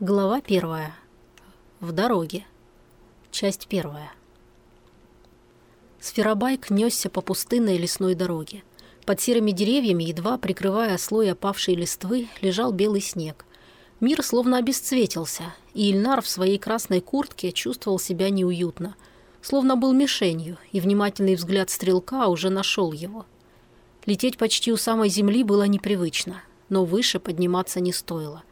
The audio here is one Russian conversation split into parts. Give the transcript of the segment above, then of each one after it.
Глава первая. В дороге. Часть первая. Сферобайк несся по пустынной лесной дороге. Под серыми деревьями, едва прикрывая слой опавшей листвы, лежал белый снег. Мир словно обесцветился, и Ильнар в своей красной куртке чувствовал себя неуютно. Словно был мишенью, и внимательный взгляд стрелка уже нашел его. Лететь почти у самой земли было непривычно, но выше подниматься не стоило.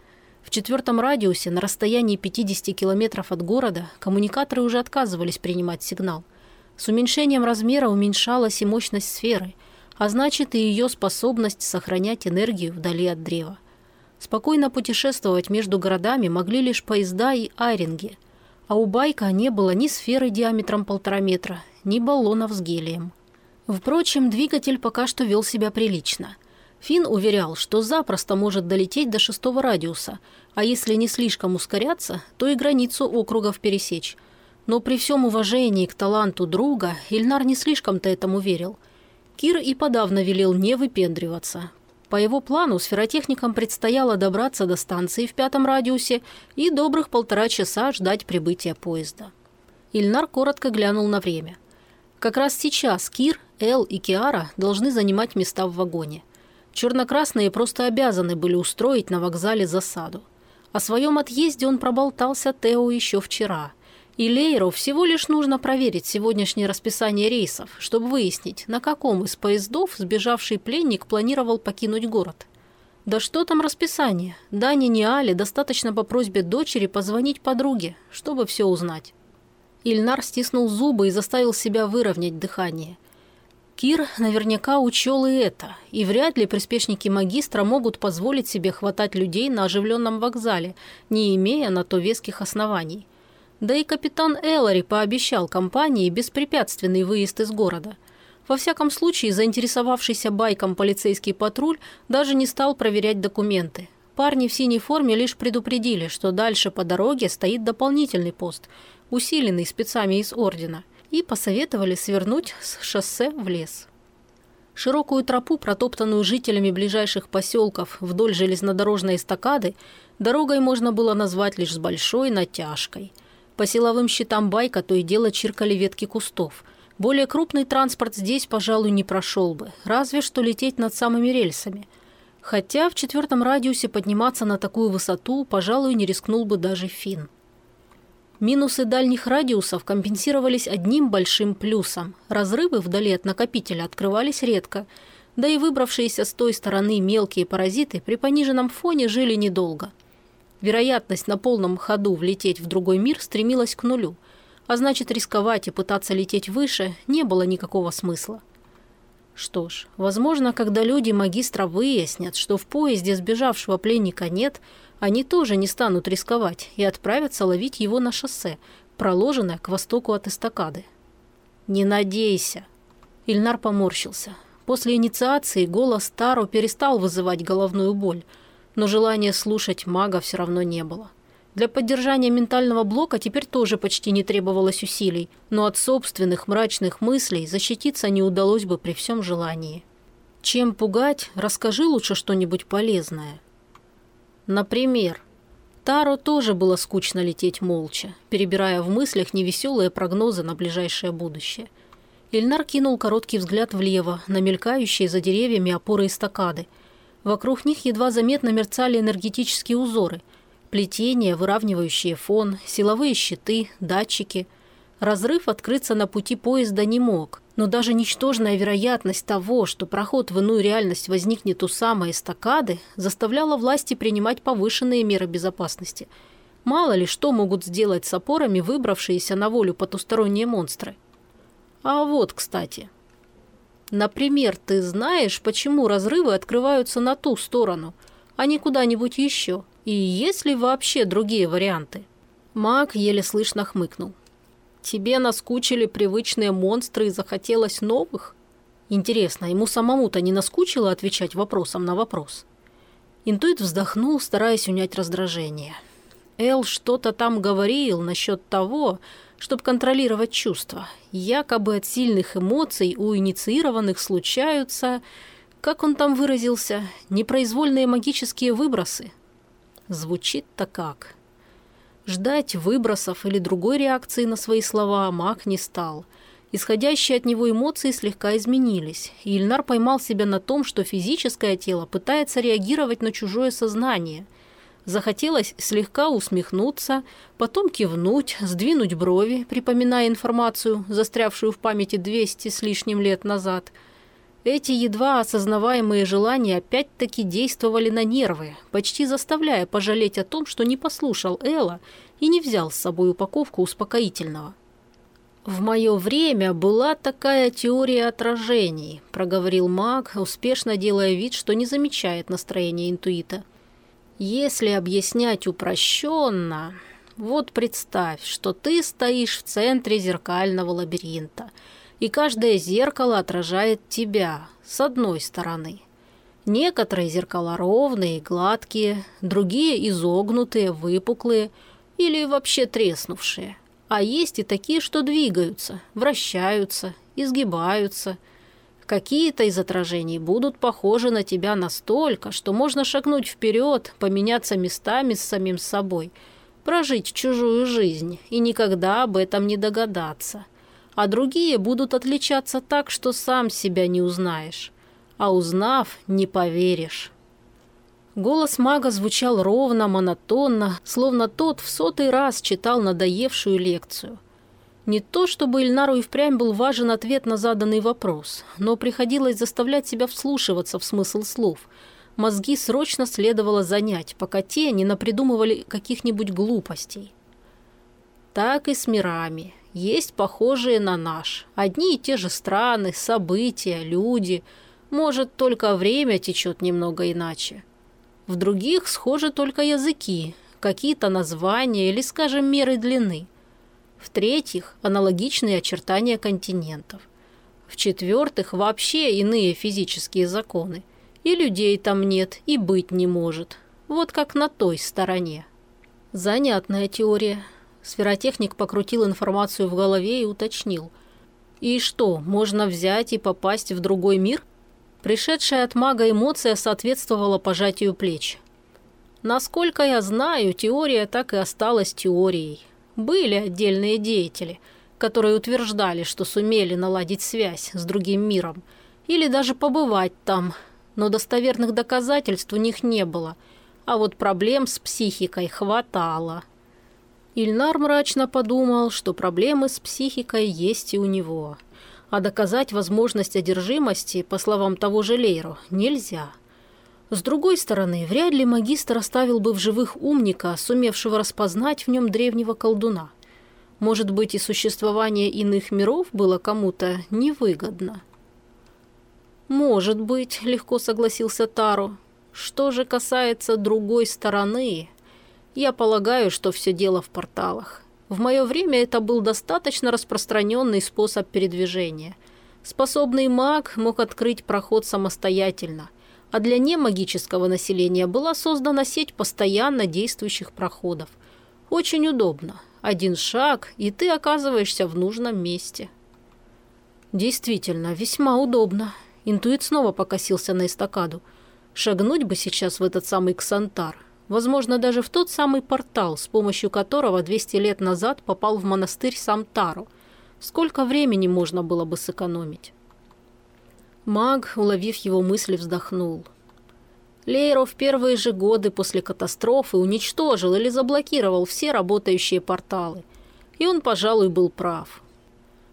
В четвертом радиусе, на расстоянии 50 километров от города, коммуникаторы уже отказывались принимать сигнал. С уменьшением размера уменьшалась и мощность сферы, а значит и ее способность сохранять энергию вдали от древа. Спокойно путешествовать между городами могли лишь поезда и айринги, а у байка не было ни сферы диаметром полтора метра, ни баллонов с гелием. Впрочем, двигатель пока что вел себя прилично – Финн уверял, что запросто может долететь до шестого радиуса, а если не слишком ускоряться, то и границу округов пересечь. Но при всем уважении к таланту друга Ильнар не слишком-то этому верил. Кир и подавно велел не выпендриваться. По его плану сферотехникам предстояло добраться до станции в пятом радиусе и добрых полтора часа ждать прибытия поезда. Ильнар коротко глянул на время. Как раз сейчас Кир, Эл и Киара должны занимать места в вагоне – Чернокрасные просто обязаны были устроить на вокзале засаду. О своем отъезде он проболтался Тео еще вчера. И Лейру всего лишь нужно проверить сегодняшнее расписание рейсов, чтобы выяснить, на каком из поездов сбежавший пленник планировал покинуть город. Да что там расписание? Дане не Але достаточно по просьбе дочери позвонить подруге, чтобы все узнать. Ильнар стиснул зубы и заставил себя выровнять дыхание – Кир наверняка учел и это, и вряд ли приспешники магистра могут позволить себе хватать людей на оживленном вокзале, не имея на то веских оснований. Да и капитан Эллари пообещал компании беспрепятственный выезд из города. Во всяком случае, заинтересовавшийся байком полицейский патруль даже не стал проверять документы. Парни в синей форме лишь предупредили, что дальше по дороге стоит дополнительный пост, усиленный спецами из Ордена – и посоветовали свернуть с шоссе в лес. Широкую тропу, протоптанную жителями ближайших поселков вдоль железнодорожной эстакады, дорогой можно было назвать лишь с большой натяжкой. По силовым щитам байка то и дело чиркали ветки кустов. Более крупный транспорт здесь, пожалуй, не прошел бы, разве что лететь над самыми рельсами. Хотя в четвертом радиусе подниматься на такую высоту, пожалуй, не рискнул бы даже Финн. Минусы дальних радиусов компенсировались одним большим плюсом. Разрывы вдали от накопителя открывались редко, да и выбравшиеся с той стороны мелкие паразиты при пониженном фоне жили недолго. Вероятность на полном ходу влететь в другой мир стремилась к нулю, а значит рисковать и пытаться лететь выше не было никакого смысла. Что ж, возможно, когда люди магистра выяснят, что в поезде сбежавшего пленника нет – они тоже не станут рисковать и отправятся ловить его на шоссе, проложенное к востоку от эстакады. «Не надейся!» Ильнар поморщился. После инициации голос Таро перестал вызывать головную боль, но желания слушать мага все равно не было. Для поддержания ментального блока теперь тоже почти не требовалось усилий, но от собственных мрачных мыслей защититься не удалось бы при всем желании. Чем пугать, расскажи лучше что-нибудь полезное. Например, Таро тоже было скучно лететь молча, перебирая в мыслях невеселые прогнозы на ближайшее будущее. Ильнар кинул короткий взгляд влево, на мелькающие за деревьями опоры эстакады. Вокруг них едва заметно мерцали энергетические узоры. Плетения, выравнивающие фон, силовые щиты, датчики. Разрыв открыться на пути поезда не мог, но даже ничтожная вероятность того, что проход в иную реальность возникнет у самой эстакады, заставляла власти принимать повышенные меры безопасности. Мало ли что могут сделать с опорами выбравшиеся на волю потусторонние монстры. А вот, кстати. Например, ты знаешь, почему разрывы открываются на ту сторону, а не куда-нибудь еще? И есть ли вообще другие варианты? Маг еле слышно хмыкнул. Тебе наскучили привычные монстры и захотелось новых? Интересно, ему самому-то не наскучило отвечать вопросом на вопрос? Интуит вздохнул, стараясь унять раздражение. Эл что-то там говорил насчет того, чтобы контролировать чувства. Якобы от сильных эмоций у инициированных случаются, как он там выразился, непроизвольные магические выбросы. Звучит-то как. Ждать выбросов или другой реакции на свои слова маг не стал. Исходящие от него эмоции слегка изменились, и Ильнар поймал себя на том, что физическое тело пытается реагировать на чужое сознание. Захотелось слегка усмехнуться, потом кивнуть, сдвинуть брови, припоминая информацию, застрявшую в памяти 200 с лишним лет назад – эти едва осознаваемые желания опять-таки действовали на нервы, почти заставляя пожалеть о том, что не послушал Элла и не взял с собой упаковку успокоительного. «В мое время была такая теория отражений», – проговорил маг, успешно делая вид, что не замечает настроения интуита. «Если объяснять упрощенно, вот представь, что ты стоишь в центре зеркального лабиринта – и каждое зеркало отражает тебя с одной стороны. Некоторые зеркала ровные, гладкие, другие изогнутые, выпуклые или вообще треснувшие. А есть и такие, что двигаются, вращаются, изгибаются. Какие-то из отражений будут похожи на тебя настолько, что можно шагнуть вперед, поменяться местами с самим собой, прожить чужую жизнь и никогда об этом не догадаться – а другие будут отличаться так, что сам себя не узнаешь. А узнав, не поверишь. Голос мага звучал ровно, монотонно, словно тот в сотый раз читал надоевшую лекцию. Не то, чтобы Ильнару и впрямь был важен ответ на заданный вопрос, но приходилось заставлять себя вслушиваться в смысл слов. Мозги срочно следовало занять, пока те не напридумывали каких-нибудь глупостей. Так и с мирами есть похожие на наш. Одни и те же страны, события, люди. Может, только время течет немного иначе. В других схожи только языки, какие-то названия или, скажем, меры длины. В-третьих, аналогичные очертания континентов. В-четвертых, вообще иные физические законы. И людей там нет, и быть не может. Вот как на той стороне. Занятная теория. Сферотехник покрутил информацию в голове и уточнил. «И что, можно взять и попасть в другой мир?» Пришедшая от мага эмоция соответствовала пожатию плеч. Насколько я знаю, теория так и осталась теорией. Были отдельные деятели, которые утверждали, что сумели наладить связь с другим миром или даже побывать там, но достоверных доказательств у них не было, а вот проблем с психикой хватало. Ильнар мрачно подумал, что проблемы с психикой есть и у него. А доказать возможность одержимости, по словам того же Лейро, нельзя. С другой стороны, вряд ли магистр оставил бы в живых умника, сумевшего распознать в нем древнего колдуна. Может быть, и существование иных миров было кому-то невыгодно. «Может быть», — легко согласился Таро. «Что же касается другой стороны...» Я полагаю, что все дело в порталах. В мое время это был достаточно распространенный способ передвижения. Способный маг мог открыть проход самостоятельно, а для немагического населения была создана сеть постоянно действующих проходов. Очень удобно. Один шаг, и ты оказываешься в нужном месте. Действительно, весьма удобно. Интуит снова покосился на эстакаду. Шагнуть бы сейчас в этот самый Ксантар, Возможно, даже в тот самый портал, с помощью которого 200 лет назад попал в монастырь сам Тару. Сколько времени можно было бы сэкономить? Маг, уловив его мысли, вздохнул. Лейро в первые же годы после катастрофы уничтожил или заблокировал все работающие порталы. И он, пожалуй, был прав.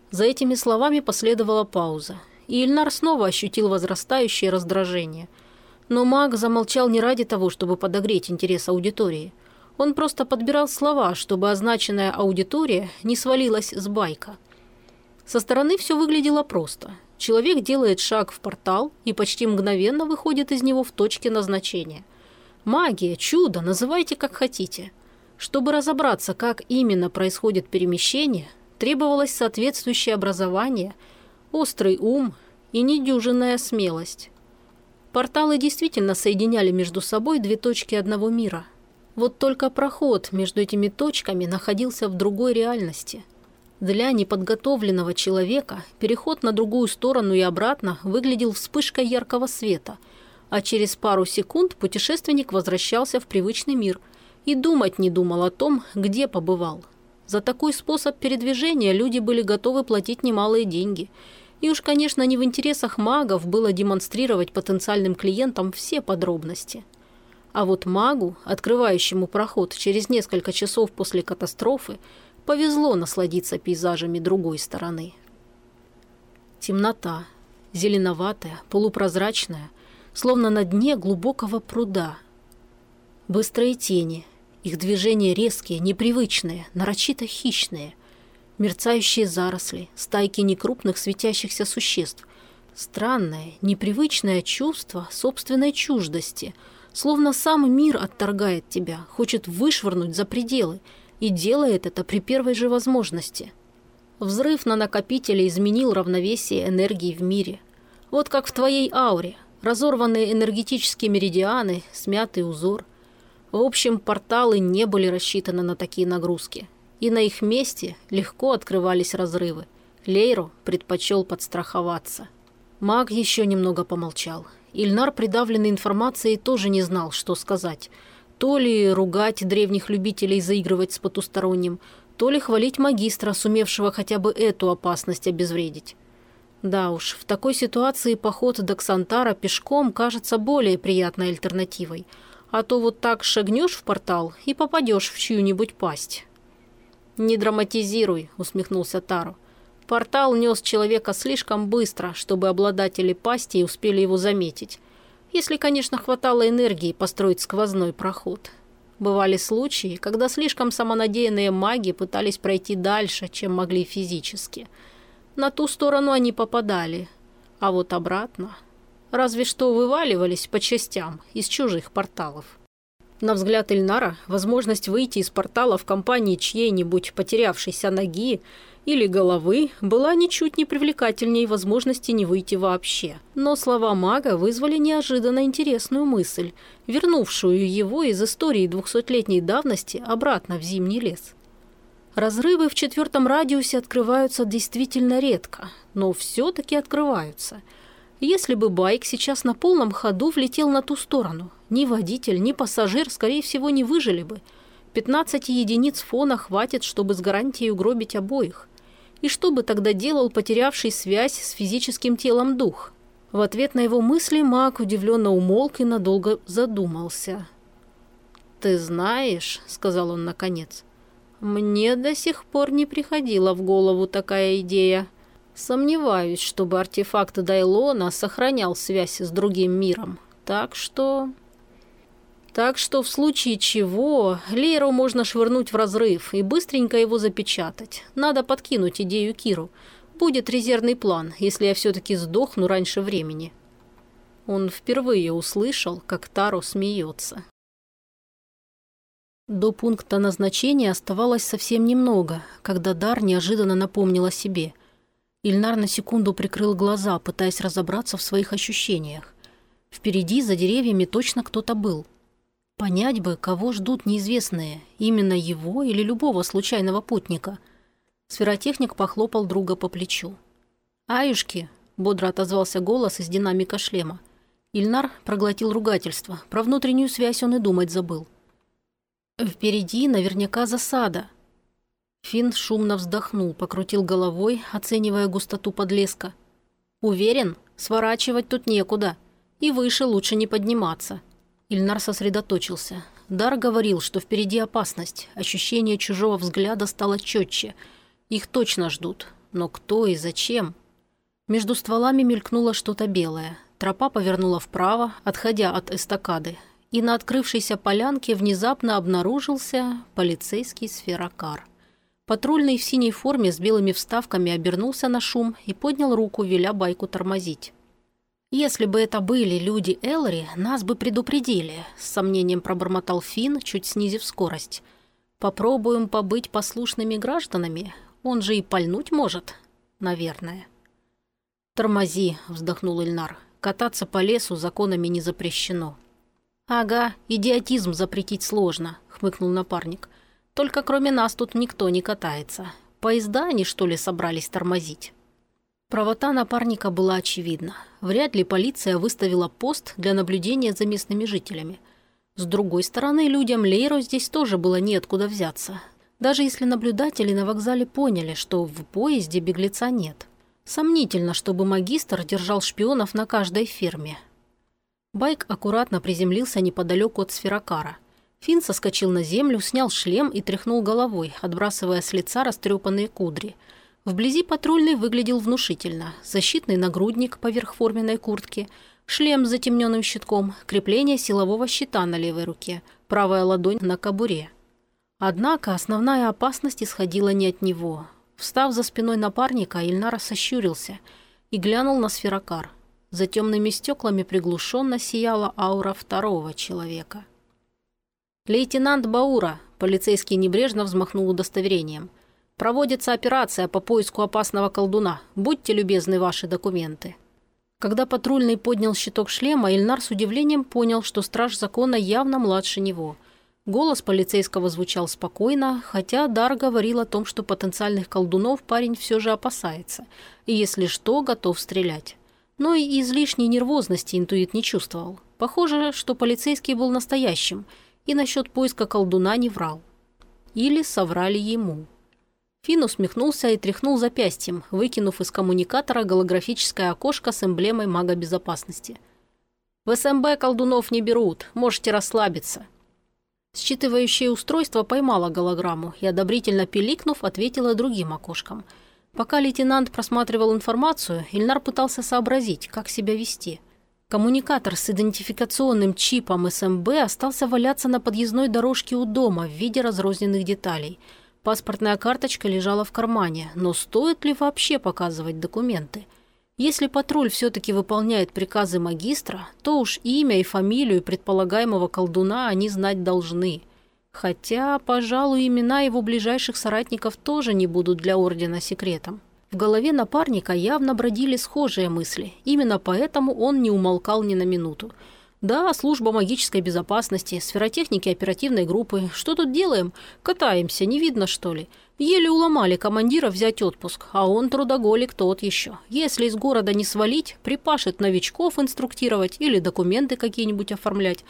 За этими словами последовала пауза, и Ильнар снова ощутил возрастающее раздражение – но маг замолчал не ради того, чтобы подогреть интерес аудитории. Он просто подбирал слова, чтобы означенная аудитория не свалилась с байка. Со стороны все выглядело просто. Человек делает шаг в портал и почти мгновенно выходит из него в точке назначения. Магия, чудо, называйте как хотите. Чтобы разобраться, как именно происходит перемещение, требовалось соответствующее образование, острый ум и недюжинная смелость. Порталы действительно соединяли между собой две точки одного мира. Вот только проход между этими точками находился в другой реальности. Для неподготовленного человека переход на другую сторону и обратно выглядел вспышкой яркого света, а через пару секунд путешественник возвращался в привычный мир И думать не думал о том, где побывал. За такой способ передвижения люди были готовы платить немалые деньги. И уж, конечно, не в интересах магов было демонстрировать потенциальным клиентам все подробности. А вот магу, открывающему проход через несколько часов после катастрофы, повезло насладиться пейзажами другой стороны. Темнота, зеленоватая, полупрозрачная, словно на дне глубокого пруда. Быстрые тени, их движения резкие, непривычные, нарочито хищные. Мерцающие заросли, стайки некрупных светящихся существ. Странное, непривычное чувство собственной чуждости, словно сам мир отторгает тебя, хочет вышвырнуть за пределы, и делает это при первой же возможности – Взрыв на накопителе изменил равновесие энергии в мире. Вот как в твоей ауре. Разорванные энергетические меридианы, смятый узор. В общем, порталы не были рассчитаны на такие нагрузки. И на их месте легко открывались разрывы. Лейро предпочел подстраховаться. Маг еще немного помолчал. Ильнар, придавленный информацией, тоже не знал, что сказать. То ли ругать древних любителей заигрывать с потусторонним, то ли хвалить магистра, сумевшего хотя бы эту опасность обезвредить. Да уж, в такой ситуации поход до Ксантара пешком кажется более приятной альтернативой. А то вот так шагнешь в портал и попадешь в чью-нибудь пасть. «Не драматизируй», — усмехнулся Таро. «Портал нес человека слишком быстро, чтобы обладатели пасти успели его заметить. Если, конечно, хватало энергии построить сквозной проход. Бывали случаи, когда слишком самонадеянные маги пытались пройти дальше, чем могли физически. На ту сторону они попадали, а вот обратно... Разве что вываливались по частям из чужих порталов. На взгляд Ильнара, возможность выйти из портала в компании чьей-нибудь потерявшейся ноги или головы была ничуть не привлекательней возможности не выйти вообще. Но слова мага вызвали неожиданно интересную мысль, вернувшую его из истории двухсотлетней давности обратно в зимний лес. Разрывы в четвертом радиусе открываются действительно редко, но все-таки открываются. Если бы байк сейчас на полном ходу влетел на ту сторону, ни водитель, ни пассажир, скорее всего, не выжили бы. 15 единиц фона хватит, чтобы с гарантией угробить обоих. И что бы тогда делал потерявший связь с физическим телом дух? В ответ на его мысли маг удивленно умолк и надолго задумался. «Ты знаешь», — сказал он наконец, — «мне до сих пор не приходила в голову такая идея. Сомневаюсь, чтобы артефакт Дайлона сохранял связь с другим миром. Так что...» Так что в случае чего Лейру можно швырнуть в разрыв и быстренько его запечатать. Надо подкинуть идею Киру. Будет резервный план, если я все-таки сдохну раньше времени. Он впервые услышал, как Таро смеется. До пункта назначения оставалось совсем немного, когда Дар неожиданно напомнил о себе. Ильнар на секунду прикрыл глаза, пытаясь разобраться в своих ощущениях. Впереди, за деревьями, точно кто-то был – Понять бы, кого ждут неизвестные, именно его или любого случайного путника. Сферотехник похлопал друга по плечу. «Аюшки!» – бодро отозвался голос из динамика шлема. Ильнар проглотил ругательство. Про внутреннюю связь он и думать забыл. «Впереди наверняка засада». Финн шумно вздохнул, покрутил головой, оценивая густоту подлеска. «Уверен, сворачивать тут некуда. И выше лучше не подниматься. Ильнар сосредоточился. Дар говорил, что впереди опасность. Ощущение чужого взгляда стало четче. Их точно ждут. Но кто и зачем? Между стволами мелькнуло что-то белое. Тропа повернула вправо, отходя от эстакады. И на открывшейся полянке внезапно обнаружился полицейский сферокар. Патрульный в синей форме с белыми вставками обернулся на шум и поднял руку, веля байку тормозить. «Если бы это были люди Эллари, нас бы предупредили», – с сомнением пробормотал Финн, чуть снизив скорость. «Попробуем побыть послушными гражданами. Он же и пальнуть может, наверное». «Тормози», – вздохнул Ильнар. «Кататься по лесу законами не запрещено». «Ага, идиотизм запретить сложно», – хмыкнул напарник. «Только кроме нас тут никто не катается. Поезда они, что ли, собрались тормозить?» Правота напарника была очевидна. Вряд ли полиция выставила пост для наблюдения за местными жителями. С другой стороны, людям Лейро здесь тоже было неоткуда взяться. Даже если наблюдатели на вокзале поняли, что в поезде беглеца нет. Сомнительно, чтобы магистр держал шпионов на каждой ферме. Байк аккуратно приземлился неподалеку от сферокара. Финн соскочил на землю, снял шлем и тряхнул головой, отбрасывая с лица растрепанные кудри. Вблизи патрульный выглядел внушительно. Защитный нагрудник поверх форменной куртки, шлем с затемненным щитком, крепление силового щита на левой руке, правая ладонь на кобуре. Однако основная опасность исходила не от него. Встав за спиной напарника, Ильнара сощурился и глянул на сферокар. За темными стеклами приглушенно сияла аура второго человека. «Лейтенант Баура», – полицейский небрежно взмахнул удостоверением. «Проводится операция по поиску опасного колдуна. Будьте любезны ваши документы». Когда патрульный поднял щиток шлема, Ильнар с удивлением понял, что страж закона явно младше него – Голос полицейского звучал спокойно, хотя Дар говорил о том, что потенциальных колдунов парень все же опасается, и если что, готов стрелять. Но и излишней нервозности интуит не чувствовал. Похоже, что полицейский был настоящим, и насчет поиска колдуна не врал. Или соврали ему. Фин усмехнулся и тряхнул запястьем, выкинув из коммуникатора голографическое окошко с эмблемой мага безопасности. «В СМБ колдунов не берут, можете расслабиться. Считывающее устройство поймало голограмму и, одобрительно пиликнув, ответило другим окошком. Пока лейтенант просматривал информацию, Ильнар пытался сообразить, как себя вести. Коммуникатор с идентификационным чипом СМБ остался валяться на подъездной дорожке у дома в виде разрозненных деталей. Паспортная карточка лежала в кармане, но стоит ли вообще показывать документы? Если патруль все-таки выполняет приказы магистра, то уж имя и фамилию предполагаемого колдуна они знать должны. Хотя, пожалуй, имена его ближайших соратников тоже не будут для Ордена секретом. В голове напарника явно бродили схожие мысли. Именно поэтому он не умолкал ни на минуту. «Да, служба магической безопасности, сферотехники оперативной группы. Что тут делаем? Катаемся, не видно, что ли? Еле уломали командира взять отпуск, а он трудоголик тот еще. Если из города не свалить, припашет новичков инструктировать или документы какие-нибудь оформлять.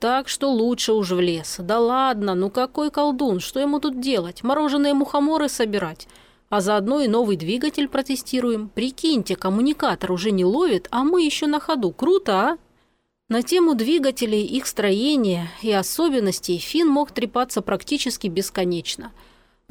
Так что лучше уж в лес. Да ладно, ну какой колдун, что ему тут делать? Мороженые мухоморы собирать? А заодно и новый двигатель протестируем. Прикиньте, коммуникатор уже не ловит, а мы еще на ходу. Круто, а? На тему двигателей, их строения и особенностей Фин мог трепаться практически бесконечно –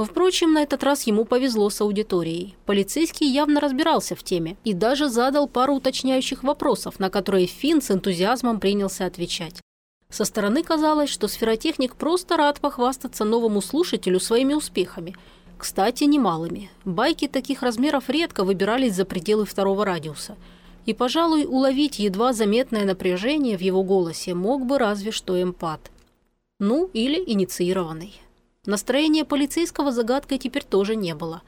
Впрочем, на этот раз ему повезло с аудиторией. Полицейский явно разбирался в теме и даже задал пару уточняющих вопросов, на которые Финн с энтузиазмом принялся отвечать. Со стороны казалось, что сферотехник просто рад похвастаться новому слушателю своими успехами. Кстати, немалыми. Байки таких размеров редко выбирались за пределы второго радиуса. И, пожалуй, уловить едва заметное напряжение в его голосе мог бы разве что эмпат. Ну, или инициированный. Настроение полицейского загадкой теперь тоже не было.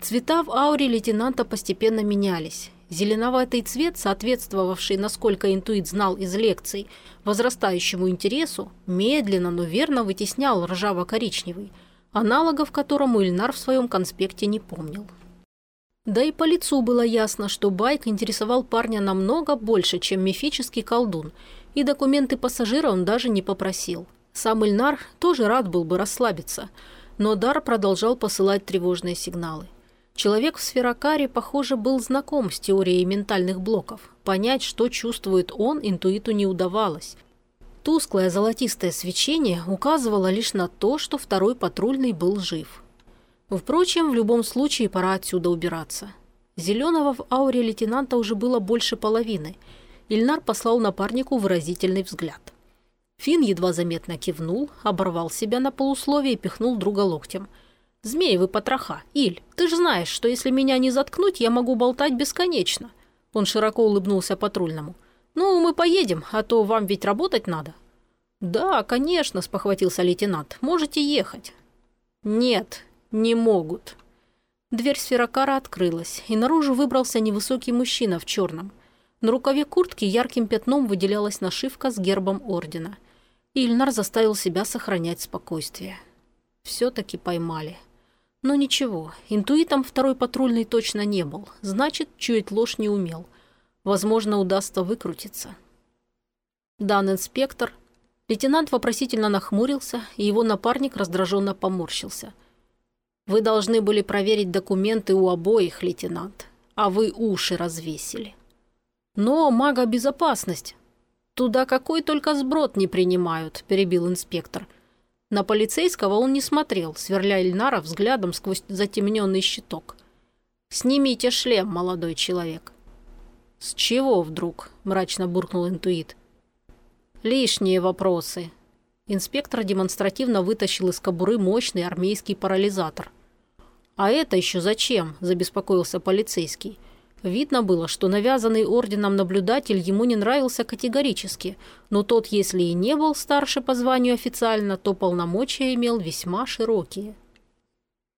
Цвета в ауре лейтенанта постепенно менялись. Зеленоватый цвет, соответствовавший, насколько интуит знал из лекций, возрастающему интересу, медленно, но верно вытеснял ржаво-коричневый, аналогов которому Ильнар в своем конспекте не помнил. Да и по лицу было ясно, что байк интересовал парня намного больше, чем мифический колдун, и документы пассажира он даже не попросил – сам Ильнар тоже рад был бы расслабиться, но Дар продолжал посылать тревожные сигналы. Человек в сферокаре, похоже, был знаком с теорией ментальных блоков. Понять, что чувствует он, интуиту не удавалось. Тусклое золотистое свечение указывало лишь на то, что второй патрульный был жив. Впрочем, в любом случае пора отсюда убираться. Зеленого в ауре лейтенанта уже было больше половины. Ильнар послал напарнику выразительный взгляд – Фин едва заметно кивнул, оборвал себя на полусловие и пихнул друга локтем. «Змеевы потроха! Иль, ты же знаешь, что если меня не заткнуть, я могу болтать бесконечно!» Он широко улыбнулся патрульному. «Ну, мы поедем, а то вам ведь работать надо». «Да, конечно», – спохватился лейтенант. «Можете ехать». «Нет, не могут». Дверь сферокара открылась, и наружу выбрался невысокий мужчина в черном. На рукаве куртки ярким пятном выделялась нашивка с гербом ордена – Ильнар заставил себя сохранять спокойствие. Все-таки поймали. Но ничего, интуитом второй патрульный точно не был, значит, чуять ложь не умел. Возможно, удастся выкрутиться. Дан инспектор. Лейтенант вопросительно нахмурился, и его напарник раздраженно поморщился. «Вы должны были проверить документы у обоих, лейтенант, а вы уши развесили». «Но мага безопасность. Туда какой только сброд не принимают», – перебил инспектор. На полицейского он не смотрел, сверля Ильнара взглядом сквозь затемненный щиток. «Снимите шлем, молодой человек». «С чего вдруг?» – мрачно буркнул интуит. «Лишние вопросы». Инспектор демонстративно вытащил из кобуры мощный армейский парализатор. «А это еще зачем?» – забеспокоился полицейский. Видно было, что навязанный орденом наблюдатель ему не нравился категорически, но тот, если и не был старше по званию официально, то полномочия имел весьма широкие.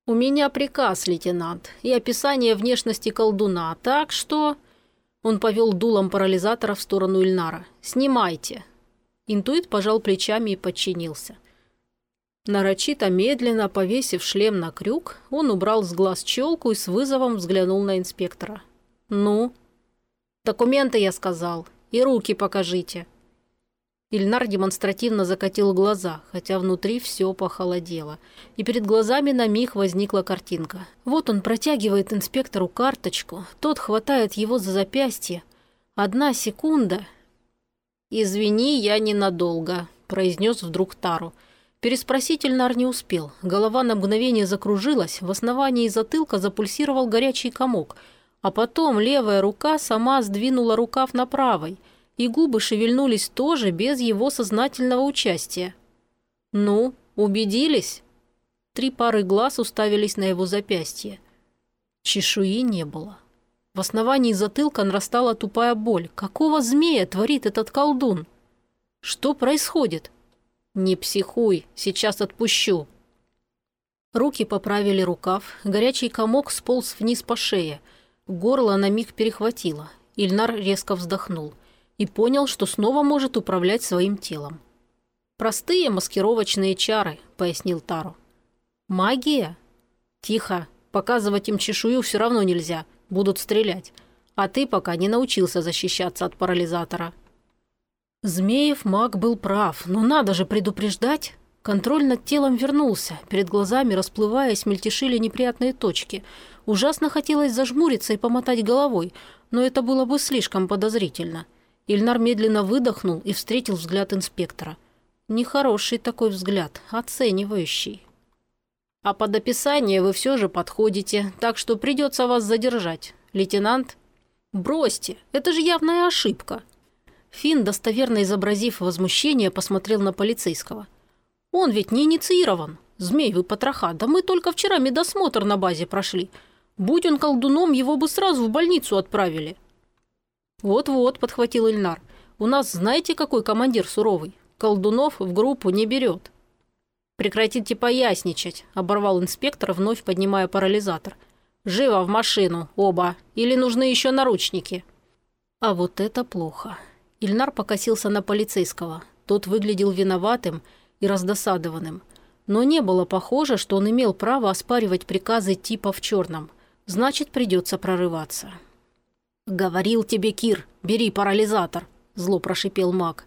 «У меня приказ, лейтенант, и описание внешности колдуна, так что...» Он повел дулом парализатора в сторону Ильнара. «Снимайте, Интуит пожал плечами и подчинился. Нарочито медленно, повесив шлем на крюк, он убрал с глаз челку и с вызовом взглянул на инспектора. «Ну?» «Документы, я сказал. И руки покажите». Ильнар демонстративно закатил глаза, хотя внутри все похолодело. И перед глазами на миг возникла картинка. Вот он протягивает инспектору карточку, тот хватает его за запястье. Одна секунда, «Извини, я ненадолго», – произнес вдруг Тару. Переспросить Ильнар не успел. Голова на мгновение закружилась, в основании затылка запульсировал горячий комок, а потом левая рука сама сдвинула рукав на правой, и губы шевельнулись тоже без его сознательного участия. «Ну, убедились?» Три пары глаз уставились на его запястье. Чешуи не было. В основании затылка нарастала тупая боль. Какого змея творит этот колдун? Что происходит? Не психуй, сейчас отпущу. Руки поправили рукав, горячий комок сполз вниз по шее. Горло на миг перехватило. Ильнар резко вздохнул и понял, что снова может управлять своим телом. «Простые маскировочные чары», — пояснил Тару. «Магия?» «Тихо, показывать им чешую все равно нельзя будут стрелять. А ты пока не научился защищаться от парализатора». Змеев маг был прав, но надо же предупреждать. Контроль над телом вернулся. Перед глазами, расплываясь, мельтешили неприятные точки. Ужасно хотелось зажмуриться и помотать головой, но это было бы слишком подозрительно. Ильнар медленно выдохнул и встретил взгляд инспектора. Нехороший такой взгляд, оценивающий. А под описание вы все же подходите, так что придется вас задержать. Лейтенант? Бросьте, это же явная ошибка. Финн, достоверно изобразив возмущение, посмотрел на полицейского. Он ведь не инициирован. Змей вы потроха, да мы только вчера медосмотр на базе прошли. Будь он колдуном, его бы сразу в больницу отправили. Вот-вот, подхватил Ильнар. У нас знаете, какой командир суровый? Колдунов в группу не берет. «Прекратите поясничать», – оборвал инспектор, вновь поднимая парализатор. «Живо в машину, оба. Или нужны еще наручники?» А вот это плохо. Ильнар покосился на полицейского. Тот выглядел виноватым и раздосадованным. Но не было похоже, что он имел право оспаривать приказы типа в черном. Значит, придется прорываться. «Говорил тебе, Кир, бери парализатор», – зло прошипел маг.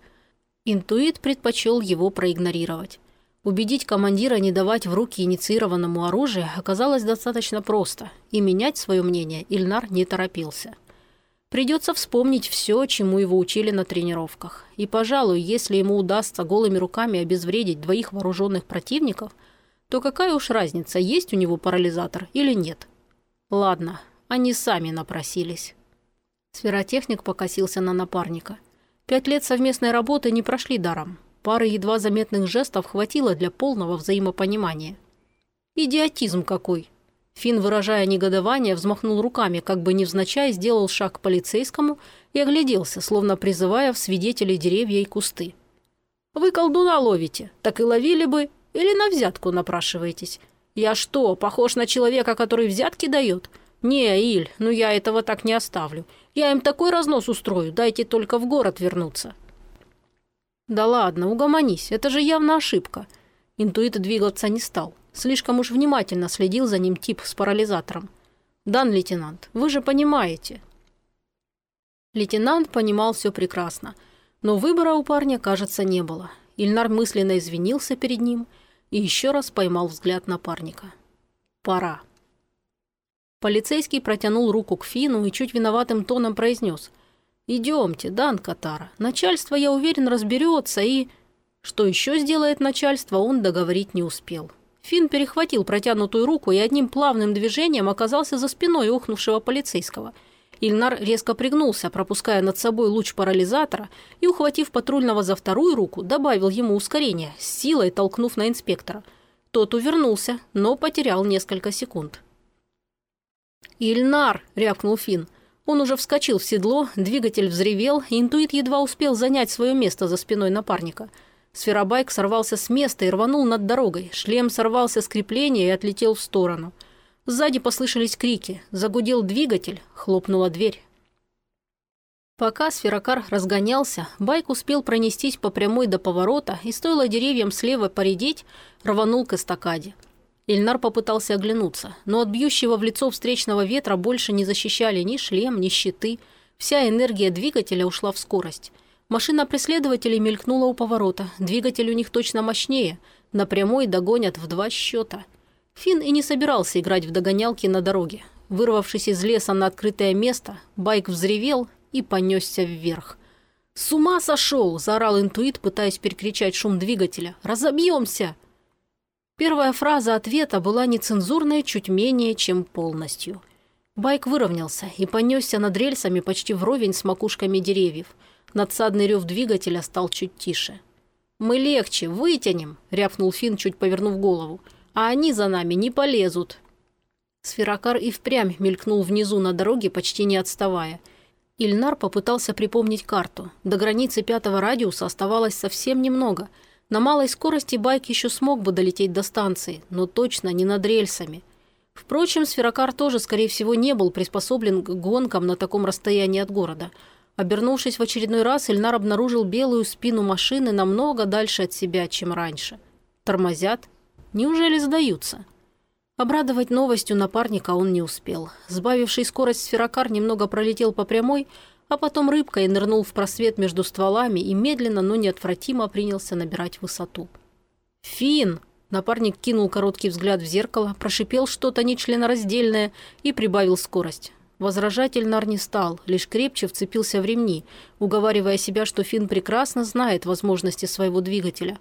Интуит предпочел его проигнорировать. Убедить командира не давать в руки инициированному оружие оказалось достаточно просто, и менять свое мнение Ильнар не торопился. Придется вспомнить все, чему его учили на тренировках. И, пожалуй, если ему удастся голыми руками обезвредить двоих вооруженных противников, то какая уж разница, есть у него парализатор или нет. Ладно, они сами напросились. Сферотехник покосился на напарника. Пять лет совместной работы не прошли даром. Пары едва заметных жестов хватило для полного взаимопонимания. «Идиотизм какой!» Фин, выражая негодование, взмахнул руками, как бы невзначай сделал шаг к полицейскому и огляделся, словно призывая в свидетели деревья и кусты. «Вы колдуна ловите, так и ловили бы, или на взятку напрашиваетесь. Я что, похож на человека, который взятки дает? Не, Иль, ну я этого так не оставлю. Я им такой разнос устрою, дайте только в город вернуться». «Да ладно, угомонись, это же явно ошибка». Интуит двигаться не стал. Слишком уж внимательно следил за ним тип с парализатором. «Дан, лейтенант, вы же понимаете». Лейтенант понимал все прекрасно, но выбора у парня, кажется, не было. Ильнар мысленно извинился перед ним и еще раз поймал взгляд напарника. «Пора». Полицейский протянул руку к Фину и чуть виноватым тоном произнес. «Идемте, Дан Катара. Начальство, я уверен, разберется и...» Что еще сделает начальство, он договорить не успел. Фин перехватил протянутую руку и одним плавным движением оказался за спиной ухнувшего полицейского. Ильнар резко пригнулся, пропуская над собой луч парализатора и, ухватив патрульного за вторую руку, добавил ему ускорение, с силой толкнув на инспектора. Тот увернулся, но потерял несколько секунд. «Ильнар!» – рявкнул Фин. Он уже вскочил в седло, двигатель взревел, интуит едва успел занять свое место за спиной напарника – Сферобайк сорвался с места и рванул над дорогой. Шлем сорвался с крепления и отлетел в сторону. Сзади послышались крики. Загудел двигатель, хлопнула дверь. Пока сферокар разгонялся, байк успел пронестись по прямой до поворота и, стоило деревьям слева поредеть, рванул к эстакаде. Ильнар попытался оглянуться, но от бьющего в лицо встречного ветра больше не защищали ни шлем, ни щиты. Вся энергия двигателя ушла в скорость – Машина преследователей мелькнула у поворота. Двигатель у них точно мощнее. На прямой догонят в два счета. Финн и не собирался играть в догонялки на дороге. Вырвавшись из леса на открытое место, байк взревел и понесся вверх. «С ума сошел!» – заорал интуит, пытаясь перекричать шум двигателя. «Разобьемся!» Первая фраза ответа была нецензурной чуть менее, чем полностью. Байк выровнялся и понесся над рельсами почти вровень с макушками деревьев – Надсадный рев двигателя стал чуть тише. «Мы легче, вытянем!» – рявкнул Финн, чуть повернув голову. «А они за нами не полезут!» Сферокар и впрямь мелькнул внизу на дороге, почти не отставая. Ильнар попытался припомнить карту. До границы пятого радиуса оставалось совсем немного. На малой скорости байк еще смог бы долететь до станции, но точно не над рельсами. Впрочем, Сферокар тоже, скорее всего, не был приспособлен к гонкам на таком расстоянии от города – Обернувшись в очередной раз, Ильнар обнаружил белую спину машины намного дальше от себя, чем раньше. Тормозят? Неужели сдаются? Обрадовать новостью напарника он не успел. Сбавивший скорость сферокар немного пролетел по прямой, а потом рыбкой нырнул в просвет между стволами и медленно, но неотвратимо принялся набирать высоту. «Фин!» Напарник кинул короткий взгляд в зеркало, прошипел что-то нечленораздельное и прибавил скорость. Возражать Эльнар не стал, лишь крепче вцепился в ремни, уговаривая себя, что Фин прекрасно знает возможности своего двигателя.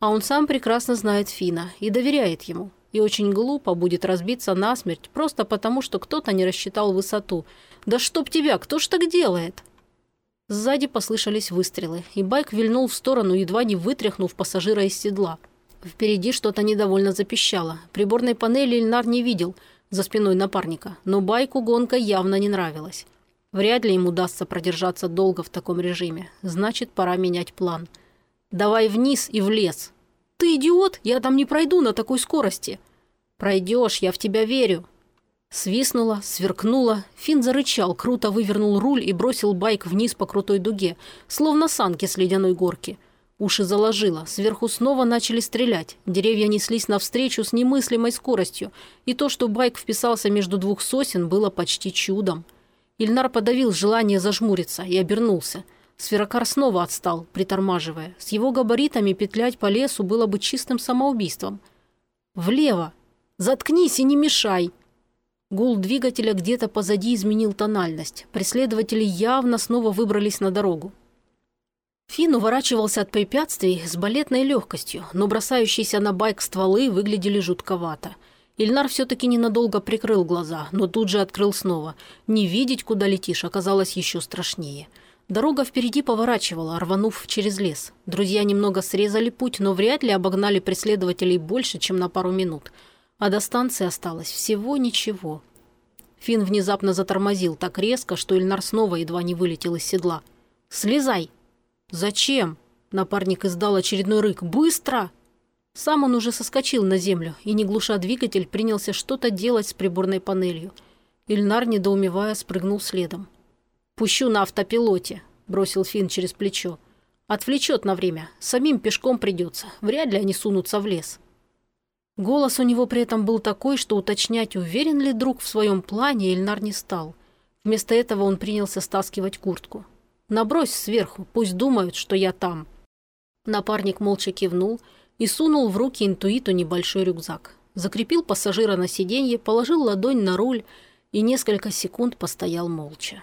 А он сам прекрасно знает Фина и доверяет ему. И очень глупо будет разбиться насмерть просто потому, что кто-то не рассчитал высоту. «Да чтоб тебя, кто ж так делает?» Сзади послышались выстрелы, и байк вильнул в сторону, едва не вытряхнув пассажира из седла. Впереди что-то недовольно запищало. Приборной панели Ильнар не видел – за спиной напарника, но байку гонка явно не нравилась. Вряд ли им удастся продержаться долго в таком режиме. Значит, пора менять план. «Давай вниз и в лес». «Ты идиот? Я там не пройду на такой скорости». «Пройдешь, я в тебя верю». Свистнула, сверкнула. Финн зарычал, круто вывернул руль и бросил байк вниз по крутой дуге, словно санки с ледяной горки. Уши заложило, сверху снова начали стрелять. Деревья неслись навстречу с немыслимой скоростью, и то, что байк вписался между двух сосен, было почти чудом. Ильнар подавил желание зажмуриться и обернулся. Сферокар снова отстал, притормаживая. С его габаритами петлять по лесу было бы чистым самоубийством. «Влево! Заткнись и не мешай!» Гул двигателя где-то позади изменил тональность. Преследователи явно снова выбрались на дорогу. Фин уворачивался от препятствий с балетной легкостью, но бросающиеся на байк стволы выглядели жутковато. Ильнар все-таки ненадолго прикрыл глаза, но тут же открыл снова. Не видеть, куда летишь, оказалось еще страшнее. Дорога впереди поворачивала, рванув через лес. Друзья немного срезали путь, но вряд ли обогнали преследователей больше, чем на пару минут. А до станции осталось всего ничего. Фин внезапно затормозил так резко, что Ильнар снова едва не вылетел из седла. «Слезай!» «Зачем?» – напарник издал очередной рык. «Быстро!» Сам он уже соскочил на землю и, не глуша двигатель, принялся что-то делать с приборной панелью. Ильнар, недоумевая, спрыгнул следом. «Пущу на автопилоте», – бросил Финн через плечо. «Отвлечет на время. Самим пешком придется. Вряд ли они сунутся в лес». Голос у него при этом был такой, что уточнять, уверен ли друг в своем плане, Ильнар не стал. Вместо этого он принялся стаскивать куртку. Набрось сверху, пусть думают, что я там». Напарник молча кивнул и сунул в руки интуиту небольшой рюкзак. Закрепил пассажира на сиденье, положил ладонь на руль и несколько секунд постоял молча.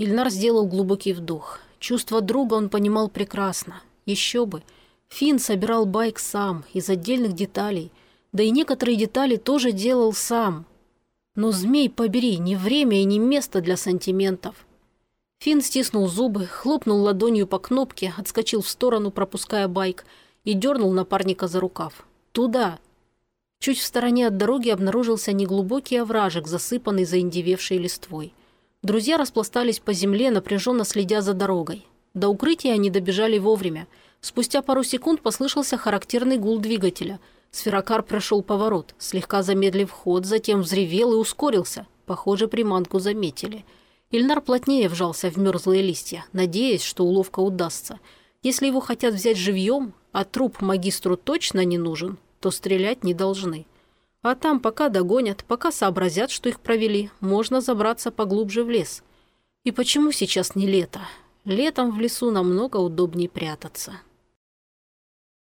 Ильнар сделал глубокий вдох. Чувство друга он понимал прекрасно. Еще бы. Финн собирал байк сам, из отдельных деталей. Да и некоторые детали тоже делал сам. Но, змей побери, не время и не место для сантиментов. Финн стиснул зубы, хлопнул ладонью по кнопке, отскочил в сторону, пропуская байк, и дернул напарника за рукав. «Туда!» Чуть в стороне от дороги обнаружился неглубокий овражек, засыпанный заиндевевшей листвой. Друзья распластались по земле, напряженно следя за дорогой. До укрытия они добежали вовремя. Спустя пару секунд послышался характерный гул двигателя. Сферокар прошел поворот, слегка замедлив ход, затем взревел и ускорился. Похоже, приманку заметили – Ильнар плотнее вжался в мерзлые листья, надеясь, что уловка удастся. Если его хотят взять живьем, а труп магистру точно не нужен, то стрелять не должны. А там пока догонят, пока сообразят, что их провели, можно забраться поглубже в лес. И почему сейчас не лето? Летом в лесу намного удобнее прятаться.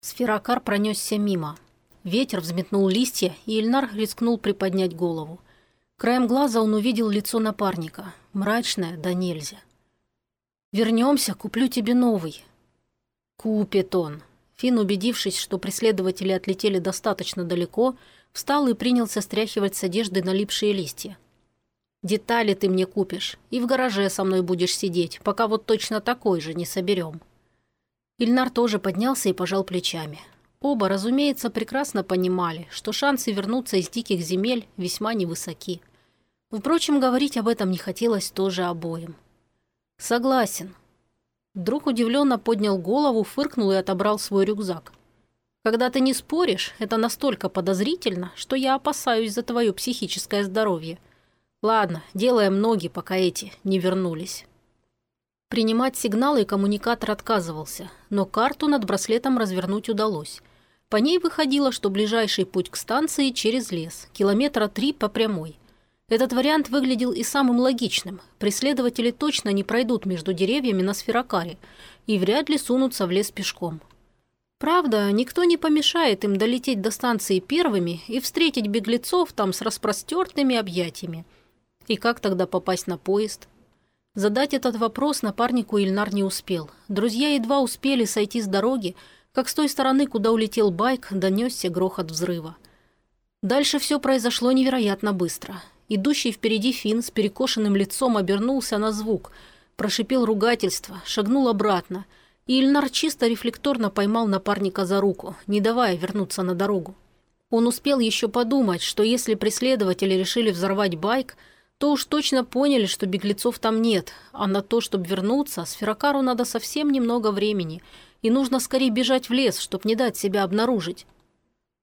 Сферокар пронесся мимо. Ветер взметнул листья, и Ильнар рискнул приподнять голову. Краем глаза он увидел лицо напарника, мрачное да нельзя. «Вернемся, куплю тебе новый». «Купит он». Финн, убедившись, что преследователи отлетели достаточно далеко, встал и принялся стряхивать с одежды налипшие листья. «Детали ты мне купишь, и в гараже со мной будешь сидеть, пока вот точно такой же не соберем». Ильнар тоже поднялся и пожал плечами. Оба, разумеется, прекрасно понимали, что шансы вернуться из диких земель весьма невысоки. Впрочем, говорить об этом не хотелось тоже обоим. «Согласен». Друг удивленно поднял голову, фыркнул и отобрал свой рюкзак. «Когда ты не споришь, это настолько подозрительно, что я опасаюсь за твое психическое здоровье. Ладно, делаем ноги, пока эти не вернулись». Принимать сигналы коммуникатор отказывался, но карту над браслетом развернуть удалось. По ней выходило, что ближайший путь к станции через лес, километра три по прямой. Этот вариант выглядел и самым логичным. Преследователи точно не пройдут между деревьями на сферокаре и вряд ли сунутся в лес пешком. Правда, никто не помешает им долететь до станции первыми и встретить беглецов там с распростертыми объятиями. И как тогда попасть на поезд? Задать этот вопрос напарнику Ильнар не успел. Друзья едва успели сойти с дороги, как с той стороны, куда улетел байк, донесся грохот взрыва. Дальше все произошло невероятно быстро. Идущий впереди Финн с перекошенным лицом обернулся на звук, прошипел ругательство, шагнул обратно, Ильнар чисто рефлекторно поймал напарника за руку, не давая вернуться на дорогу. Он успел еще подумать, что если преследователи решили взорвать байк, то уж точно поняли, что беглецов там нет, а на то, чтобы вернуться, Сферокару надо совсем немного времени, и нужно скорее бежать в лес, чтобы не дать себя обнаружить.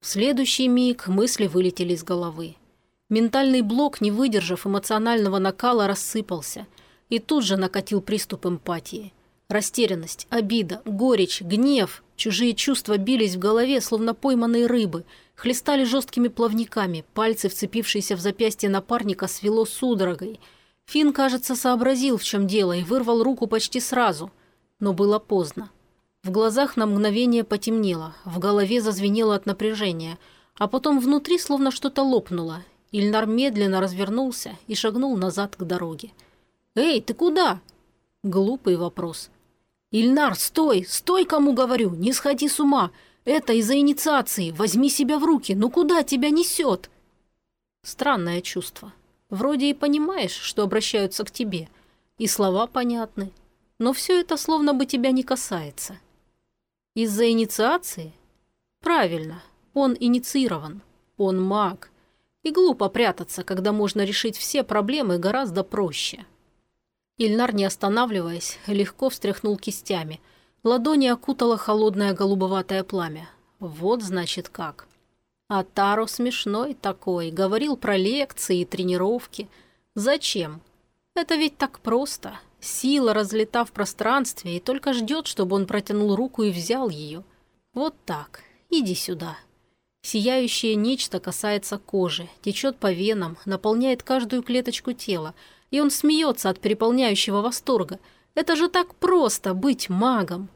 В следующий миг мысли вылетели из головы. Ментальный блок, не выдержав эмоционального накала, рассыпался. И тут же накатил приступ эмпатии. Растерянность, обида, горечь, гнев. Чужие чувства бились в голове, словно пойманные рыбы. Хлестали жесткими плавниками. Пальцы, вцепившиеся в запястье напарника, свело судорогой. Финн, кажется, сообразил, в чем дело, и вырвал руку почти сразу. Но было поздно. В глазах на мгновение потемнело, в голове зазвенело от напряжения, а потом внутри словно что-то лопнуло, Ильнар медленно развернулся и шагнул назад к дороге. «Эй, ты куда?» Глупый вопрос. «Ильнар, стой! Стой, кому говорю! Не сходи с ума! Это из-за инициации! Возьми себя в руки! Ну куда тебя несет?» Странное чувство. Вроде и понимаешь, что обращаются к тебе. И слова понятны. Но все это словно бы тебя не касается. Из-за инициации? Правильно. Он инициирован. Он маг. И глупо прятаться, когда можно решить все проблемы гораздо проще. Ильнар, не останавливаясь, легко встряхнул кистями. Ладони окутало холодное голубоватое пламя. Вот значит как. А Таро смешной такой, говорил про лекции и тренировки. Зачем? Это ведь так просто. Сила разлета в пространстве и только ждет, чтобы он протянул руку и взял ее. Вот так. Иди сюда. Сияющее нечто касается кожи, течет по венам, наполняет каждую клеточку тела, и он смеется от переполняющего восторга. Это же так просто быть магом.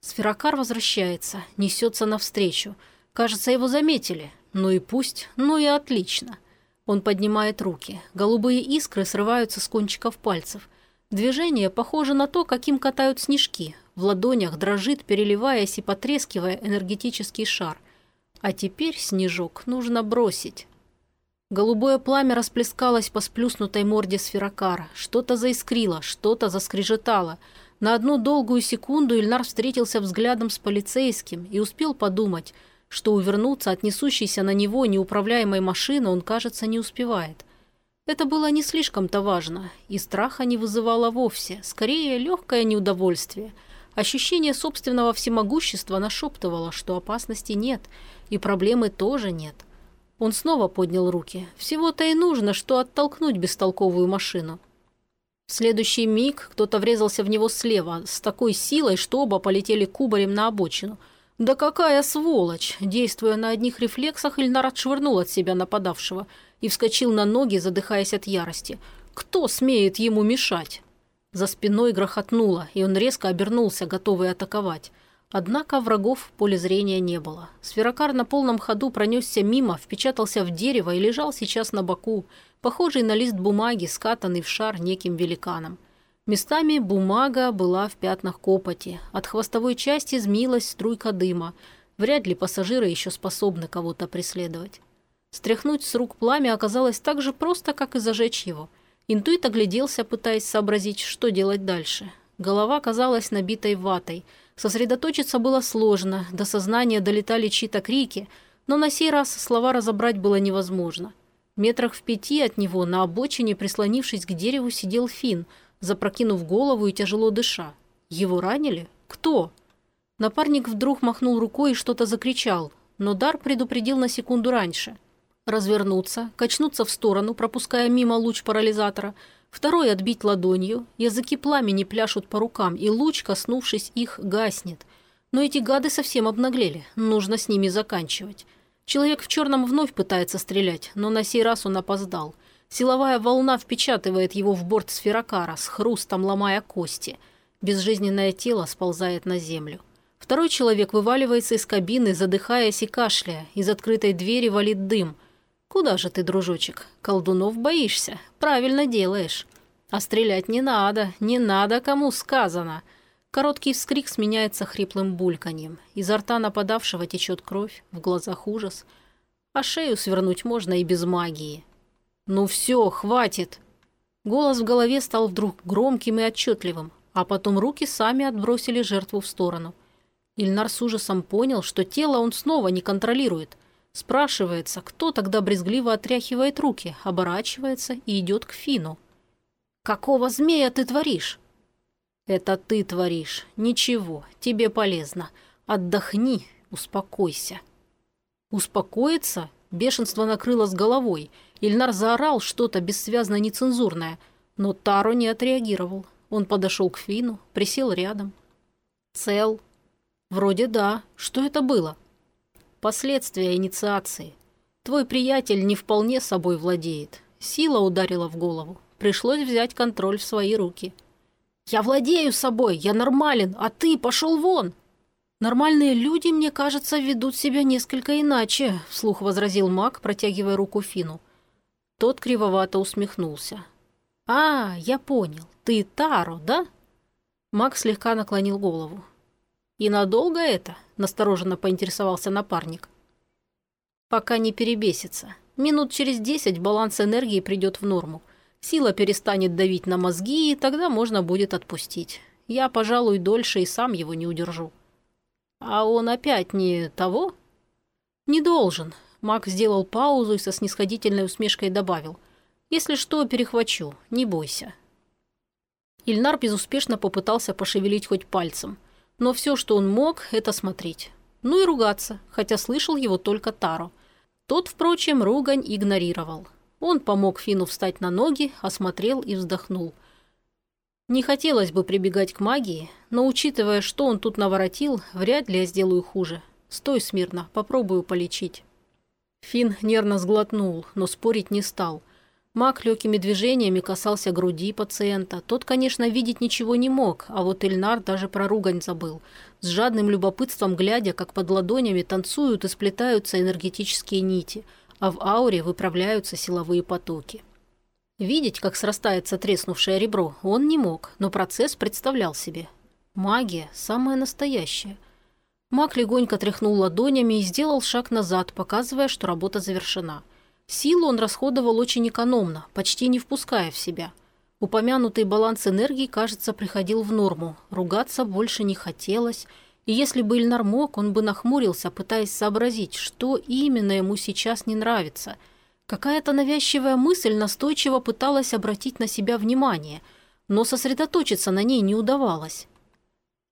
Сферокар возвращается, несется навстречу. Кажется, его заметили. Ну и пусть, ну и отлично. Он поднимает руки. Голубые искры срываются с кончиков пальцев. Движение похоже на то, каким катают снежки. В ладонях дрожит, переливаясь и потрескивая энергетический шар. А теперь снежок нужно бросить. Голубое пламя расплескалось по сплюснутой морде сферокара. Что-то заискрило, что-то заскрежетало. На одну долгую секунду Ильнар встретился взглядом с полицейским и успел подумать – что увернуться от несущейся на него неуправляемой машины он, кажется, не успевает. Это было не слишком-то важно, и страха не вызывало вовсе, скорее легкое неудовольствие. Ощущение собственного всемогущества нашептывало, что опасности нет, и проблемы тоже нет. Он снова поднял руки. Всего-то и нужно, что оттолкнуть бестолковую машину. В следующий миг кто-то врезался в него слева с такой силой, что оба полетели кубарем на обочину – «Да какая сволочь!» Действуя на одних рефлексах, Ильнар отшвырнул от себя нападавшего и вскочил на ноги, задыхаясь от ярости. «Кто смеет ему мешать?» За спиной грохотнуло, и он резко обернулся, готовый атаковать. Однако врагов в поле зрения не было. Сферокар на полном ходу пронесся мимо, впечатался в дерево и лежал сейчас на боку, похожий на лист бумаги, скатанный в шар неким великаном. Местами бумага была в пятнах копоти. От хвостовой части змилась струйка дыма. Вряд ли пассажиры еще способны кого-то преследовать. Стряхнуть с рук пламя оказалось так же просто, как и зажечь его. Интуит огляделся, пытаясь сообразить, что делать дальше. Голова казалась набитой ватой. Сосредоточиться было сложно, до сознания долетали чьи-то крики, но на сей раз слова разобрать было невозможно. Метрах в пяти от него на обочине, прислонившись к дереву, сидел Финн, запрокинув голову и тяжело дыша. Его ранили? Кто? Напарник вдруг махнул рукой и что-то закричал, но Дар предупредил на секунду раньше. Развернуться, качнуться в сторону, пропуская мимо луч парализатора, второй отбить ладонью, языки пламени пляшут по рукам, и луч, коснувшись их, гаснет. Но эти гады совсем обнаглели, нужно с ними заканчивать. Человек в черном вновь пытается стрелять, но на сей раз он опоздал – Силовая волна впечатывает его в борт сферокара, с хрустом ломая кости. Безжизненное тело сползает на землю. Второй человек вываливается из кабины, задыхаясь и кашляя. Из открытой двери валит дым. «Куда же ты, дружочек? Колдунов боишься? Правильно делаешь. А стрелять не надо, не надо, кому сказано». Короткий вскрик сменяется хриплым бульканьем. Изо рта нападавшего течет кровь, в глазах ужас. А шею свернуть можно и без магии. «Ну все, хватит!» Голос в голове стал вдруг громким и отчетливым, а потом руки сами отбросили жертву в сторону. Ильнар с ужасом понял, что тело он снова не контролирует. Спрашивается, кто тогда брезгливо отряхивает руки, оборачивается и идет к Фину. «Какого змея ты творишь?» «Это ты творишь. Ничего, тебе полезно. Отдохни, успокойся». «Успокоиться?» Бешенство накрыло с головой. Ильнар заорал что-то бессвязно нецензурное, но Таро не отреагировал. Он подошел к Фину, присел рядом. «Цел?» «Вроде да. Что это было?» «Последствия инициации. Твой приятель не вполне собой владеет. Сила ударила в голову. Пришлось взять контроль в свои руки». «Я владею собой, я нормален, а ты пошел вон!» «Нормальные люди, мне кажется, ведут себя несколько иначе», – вслух возразил маг, протягивая руку Фину. Тот кривовато усмехнулся. «А, я понял. Ты Таро, да?» Маг слегка наклонил голову. «И надолго это?» – настороженно поинтересовался напарник. «Пока не перебесится. Минут через десять баланс энергии придет в норму. Сила перестанет давить на мозги, и тогда можно будет отпустить. Я, пожалуй, дольше и сам его не удержу». «А он опять не того?» «Не должен. Мак сделал паузу и со снисходительной усмешкой добавил. «Если что, перехвачу, не бойся». Ильнар безуспешно попытался пошевелить хоть пальцем. Но все, что он мог, это смотреть. Ну и ругаться, хотя слышал его только Таро. Тот, впрочем, ругань игнорировал. Он помог Фину встать на ноги, осмотрел и вздохнул. Не хотелось бы прибегать к магии, но учитывая, что он тут наворотил, вряд ли я сделаю хуже. Стой смирно, попробую полечить. Фин нервно сглотнул, но спорить не стал. Маг легкими движениями касался груди пациента. Тот, конечно, видеть ничего не мог, а вот Эльнар даже про ругань забыл. С жадным любопытством глядя, как под ладонями танцуют и сплетаются энергетические нити, а в ауре выправляются силовые потоки. Видеть, как срастается треснувшее ребро, он не мог, но процесс представлял себе. Магия – самая настоящая. Маг легонько тряхнул ладонями и сделал шаг назад, показывая, что работа завершена – Силу он расходовал очень экономно, почти не впуская в себя. Упомянутый баланс энергии, кажется, приходил в норму. Ругаться больше не хотелось. И если бы Ильнар мог, он бы нахмурился, пытаясь сообразить, что именно ему сейчас не нравится. Какая-то навязчивая мысль настойчиво пыталась обратить на себя внимание, но сосредоточиться на ней не удавалось.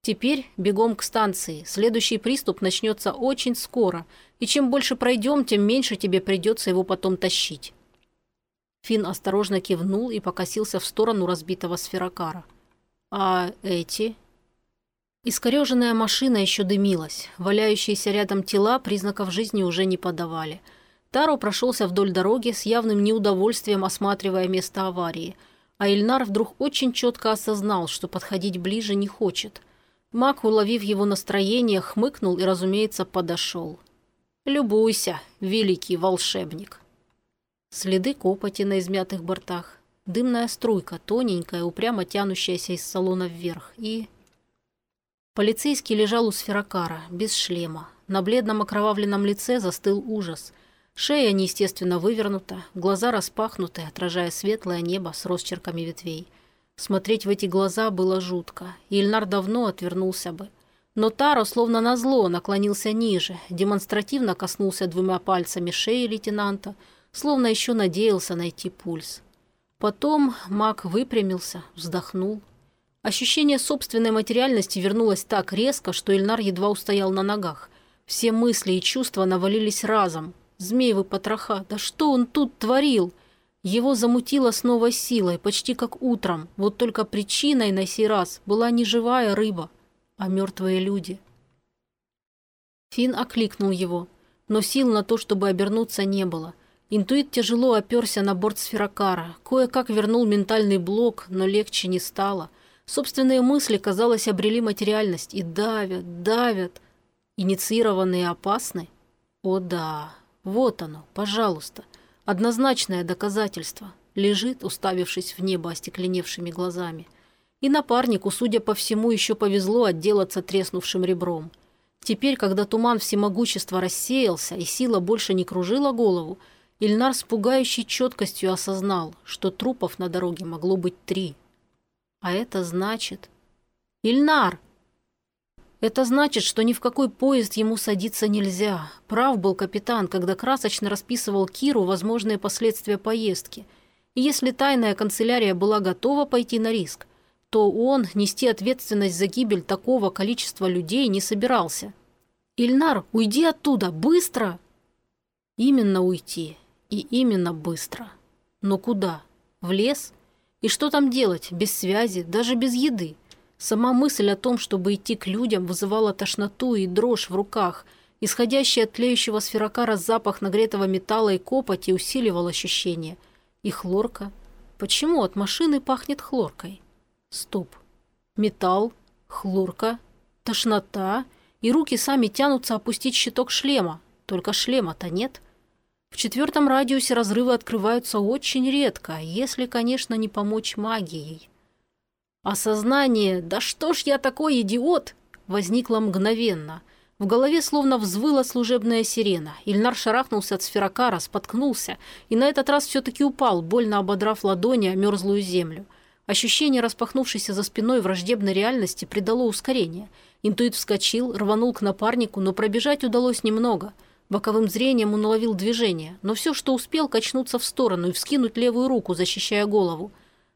Теперь бегом к станции. Следующий приступ начнется очень скоро, и чем больше пройдем, тем меньше тебе придется его потом тащить». Финн осторожно кивнул и покосился в сторону разбитого сферокара. «А эти?» Искореженная машина еще дымилась. Валяющиеся рядом тела признаков жизни уже не подавали. Таро прошелся вдоль дороги с явным неудовольствием, осматривая место аварии. А Ильнар вдруг очень четко осознал, что подходить ближе не хочет – Маг, уловив его настроение, хмыкнул и, разумеется, подошел. «Любуйся, великий волшебник!» Следы копоти на измятых бортах, дымная струйка, тоненькая, упрямо тянущаяся из салона вверх, и... Полицейский лежал у сферокара, без шлема. На бледном окровавленном лице застыл ужас. Шея неестественно вывернута, глаза распахнуты, отражая светлое небо с росчерками ветвей – Смотреть в эти глаза было жутко. Ильнар давно отвернулся бы. Но Таро, словно назло, наклонился ниже, демонстративно коснулся двумя пальцами шеи лейтенанта, словно еще надеялся найти пульс. Потом маг выпрямился, вздохнул. Ощущение собственной материальности вернулось так резко, что Ильнар едва устоял на ногах. Все мысли и чувства навалились разом. Змеевы потроха, да что он тут творил? Его замутило снова силой, почти как утром, вот только причиной на сей раз была не живая рыба, а мертвые люди. Фин окликнул его, но сил на то, чтобы обернуться, не было. Интуит тяжело оперся на борт сферокара, кое-как вернул ментальный блок, но легче не стало. Собственные мысли, казалось, обрели материальность и давят, давят. Инициированные опасны? О да, вот оно, пожалуйста. Однозначное доказательство. Лежит, уставившись в небо остекленевшими глазами. И напарнику, судя по всему, еще повезло отделаться треснувшим ребром. Теперь, когда туман всемогущества рассеялся и сила больше не кружила голову, Ильнар с пугающей четкостью осознал, что трупов на дороге могло быть три. А это значит... «Ильнар!» Это значит, что ни в какой поезд ему садиться нельзя. Прав был капитан, когда красочно расписывал Киру возможные последствия поездки. И если тайная канцелярия была готова пойти на риск, то он нести ответственность за гибель такого количества людей не собирался. «Ильнар, уйди оттуда! Быстро!» Именно уйти. И именно быстро. Но куда? В лес? И что там делать? Без связи, даже без еды? Сама мысль о том, чтобы идти к людям, вызывала тошноту и дрожь в руках. Исходящий от тлеющего сферокара запах нагретого металла и копоти усиливал ощущение. И хлорка. Почему от машины пахнет хлоркой? Стоп. Металл, хлорка, тошнота, и руки сами тянутся опустить щиток шлема. Только шлема-то нет. В четвертом радиусе разрывы открываются очень редко, если, конечно, не помочь магией. Осознание «да что ж я такой идиот!» возникло мгновенно. В голове словно взвыла служебная сирена. Ильнар шарахнулся от сферокара, споткнулся и на этот раз все-таки упал, больно ободрав ладони о мерзлую землю. Ощущение распахнувшейся за спиной враждебной реальности придало ускорение. Интуит вскочил, рванул к напарнику, но пробежать удалось немного. Боковым зрением он уловил движение, но все, что успел, качнуться в сторону и вскинуть левую руку, защищая голову.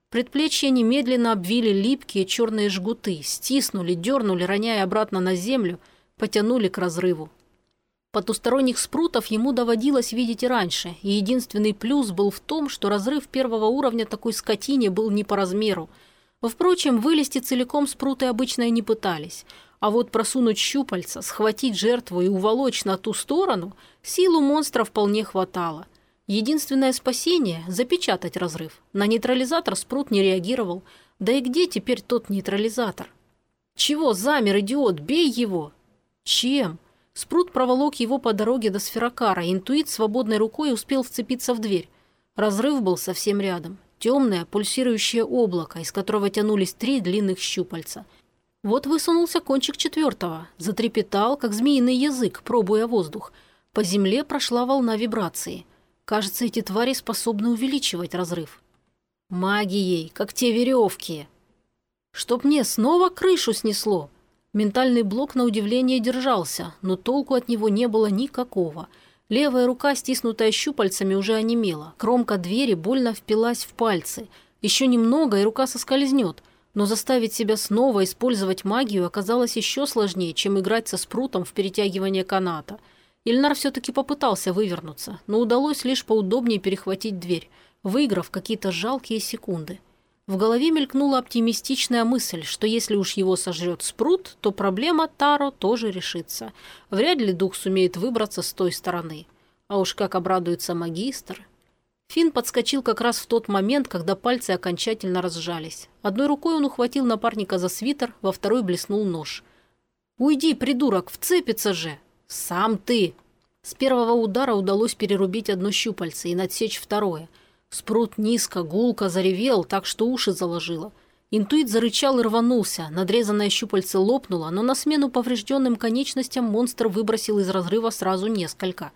Предплечья немедленно обвили липкие черные жгуты, стиснули, дернули, роняя обратно на землю, потянули к разрыву. Потусторонних спрутов ему доводилось видеть и раньше, и единственный плюс был в том, что разрыв первого уровня такой скотине был не по размеру. Впрочем, вылезти целиком спруты обычно и не пытались, а вот просунуть щупальца, схватить жертву и уволочь на ту сторону, силу монстра вполне хватало – Единственное спасение – запечатать разрыв. На нейтрализатор Спрут не реагировал. Да и где теперь тот нейтрализатор? Чего замер, идиот? Бей его! Чем? Спрут проволок его по дороге до сферокара. Интуит свободной рукой успел вцепиться в дверь. Разрыв был совсем рядом. Темное, пульсирующее облако, из которого тянулись три длинных щупальца. Вот высунулся кончик четвертого, затрепетал, как змеиный язык, пробуя воздух. По земле прошла волна вибрации – Кажется, эти твари способны увеличивать разрыв. Магией, как те веревки. Чтоб мне снова крышу снесло. Ментальный блок на удивление держался, но толку от него не было никакого. Левая рука, стиснутая щупальцами, уже онемела. Кромка двери больно впилась в пальцы. Еще немного, и рука соскользнет. Но заставить себя снова использовать магию оказалось еще сложнее, чем играть со спрутом в перетягивание каната – Ильнар все-таки попытался вывернуться, но удалось лишь поудобнее перехватить дверь, выиграв какие-то жалкие секунды. В голове мелькнула оптимистичная мысль, что если уж его сожрет спрут, то проблема Таро тоже решится. Вряд ли дух сумеет выбраться с той стороны. А уж как обрадуется магистр. Финн подскочил как раз в тот момент, когда пальцы окончательно разжались. Одной рукой он ухватил напарника за свитер, во второй блеснул нож. «Уйди, придурок, вцепится же!» «Сам ты!» С первого удара удалось перерубить одно щупальце и надсечь второе. Спрут низко, гулко заревел, так что уши заложило. Интуит зарычал и рванулся. Надрезанное щупальце лопнуло, но на смену поврежденным конечностям монстр выбросил из разрыва сразу несколько.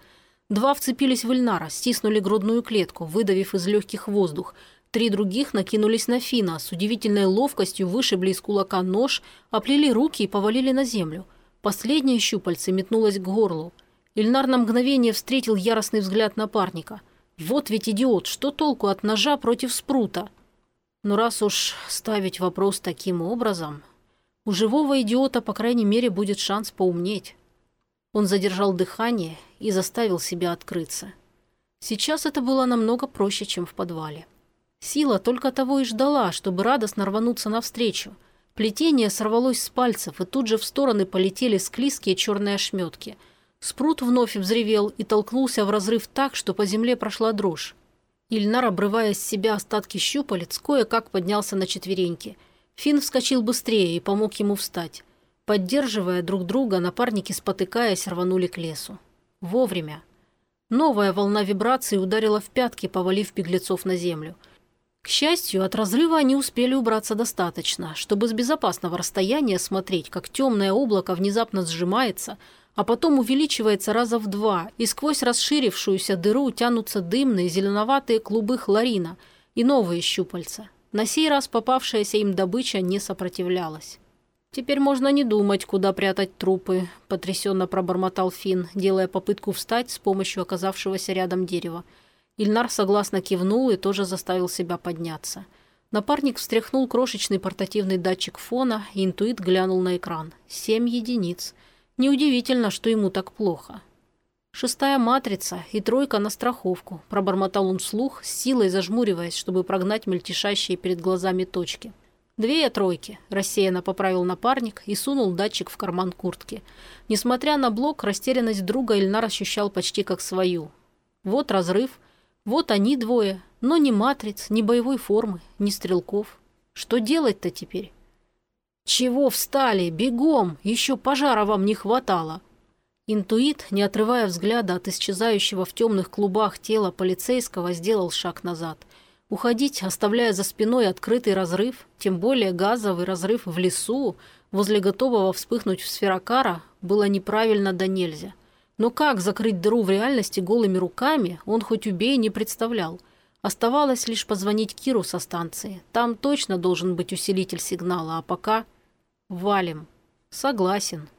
Два вцепились в Ильнара, стиснули грудную клетку, выдавив из легких воздух. Три других накинулись на Фина, с удивительной ловкостью вышибли из кулака нож, оплели руки и повалили на землю. Последнее щупальце метнулось к горлу. Ильнар на мгновение встретил яростный взгляд напарника. Вот ведь идиот, что толку от ножа против спрута? Но раз уж ставить вопрос таким образом, у живого идиота, по крайней мере, будет шанс поумнеть. Он задержал дыхание и заставил себя открыться. Сейчас это было намного проще, чем в подвале. Сила только того и ждала, чтобы радостно рвануться навстречу – Плетение сорвалось с пальцев, и тут же в стороны полетели склизкие черные ошметки. Спрут вновь взревел и толкнулся в разрыв так, что по земле прошла дрожь. Ильнар, обрывая с себя остатки щупалец, кое-как поднялся на четвереньки. Финн вскочил быстрее и помог ему встать. Поддерживая друг друга, напарники, спотыкаясь, рванули к лесу. Вовремя. Новая волна вибрации ударила в пятки, повалив беглецов на землю – к счастью, от разрыва они успели убраться достаточно, чтобы с безопасного расстояния смотреть, как темное облако внезапно сжимается, а потом увеличивается раза в два, и сквозь расширившуюся дыру тянутся дымные зеленоватые клубы хлорина и новые щупальца. На сей раз попавшаяся им добыча не сопротивлялась. «Теперь можно не думать, куда прятать трупы», – потрясенно пробормотал Финн, делая попытку встать с помощью оказавшегося рядом дерева – Ильнар согласно кивнул и тоже заставил себя подняться. Напарник встряхнул крошечный портативный датчик фона, и интуит глянул на экран. Семь единиц. Неудивительно, что ему так плохо. «Шестая матрица и тройка на страховку», – пробормотал он вслух, с силой зажмуриваясь, чтобы прогнать мельтешащие перед глазами точки. «Две тройки», – рассеянно поправил напарник и сунул датчик в карман куртки. Несмотря на блок, растерянность друга Ильнар ощущал почти как свою. Вот разрыв – вот они двое, но ни матриц, ни боевой формы, ни стрелков. Что делать-то теперь? «Чего встали? Бегом! Еще пожара вам не хватало!» Интуит, не отрывая взгляда от исчезающего в темных клубах тела полицейского, сделал шаг назад. Уходить, оставляя за спиной открытый разрыв, тем более газовый разрыв в лесу, возле готового вспыхнуть в сферокара, было неправильно да нельзя. Но как закрыть дыру в реальности голыми руками, он хоть убей не представлял. Оставалось лишь позвонить Киру со станции. Там точно должен быть усилитель сигнала, а пока... Валим. Согласен.